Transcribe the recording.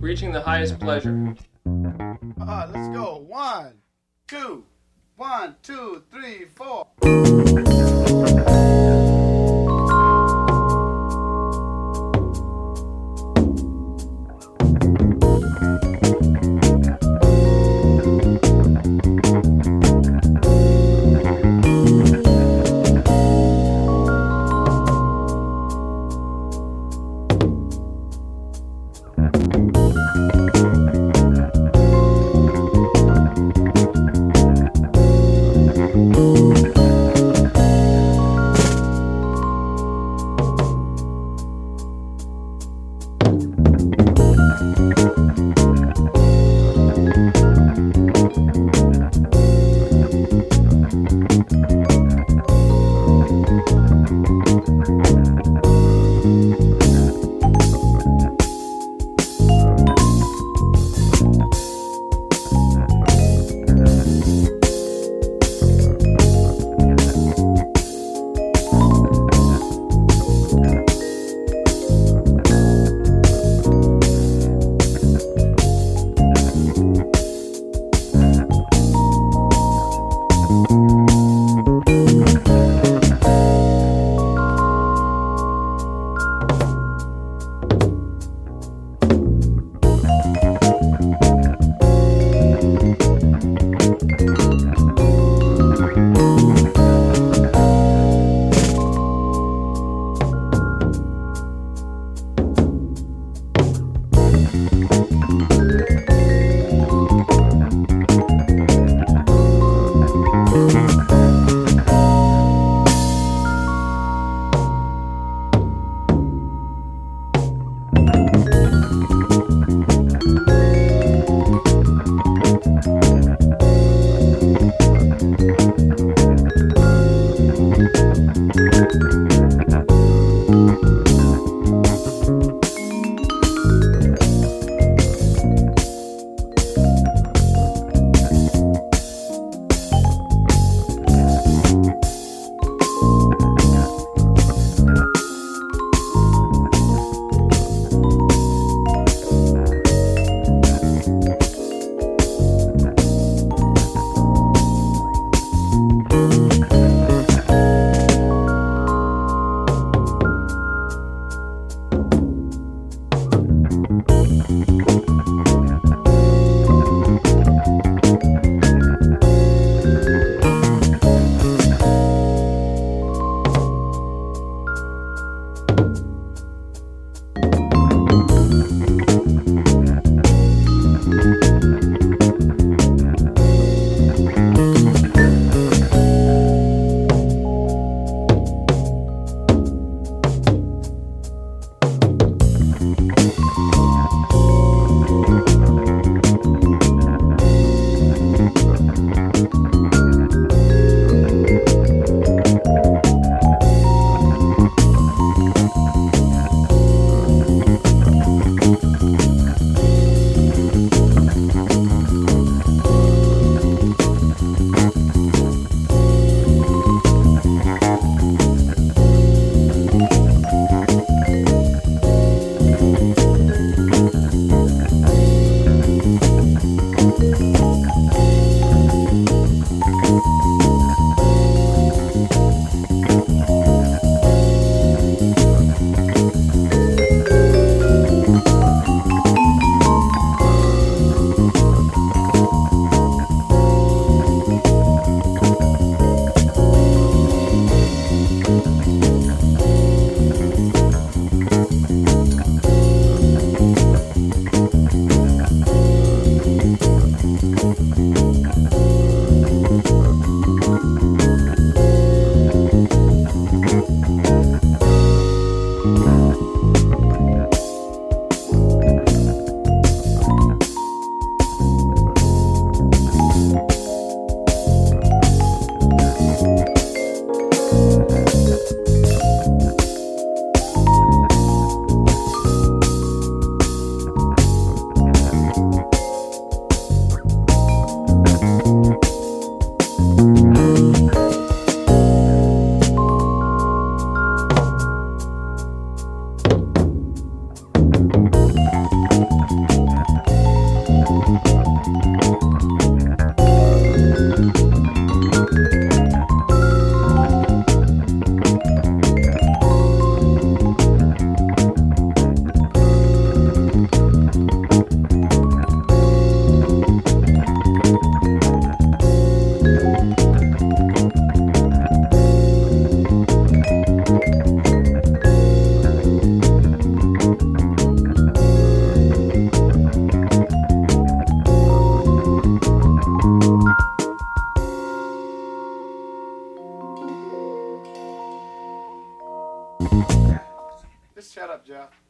reaching the highest pleasure. Uh, let's go. One, two, one, two, three, four. Thank Mm-hmm. up, Jeff?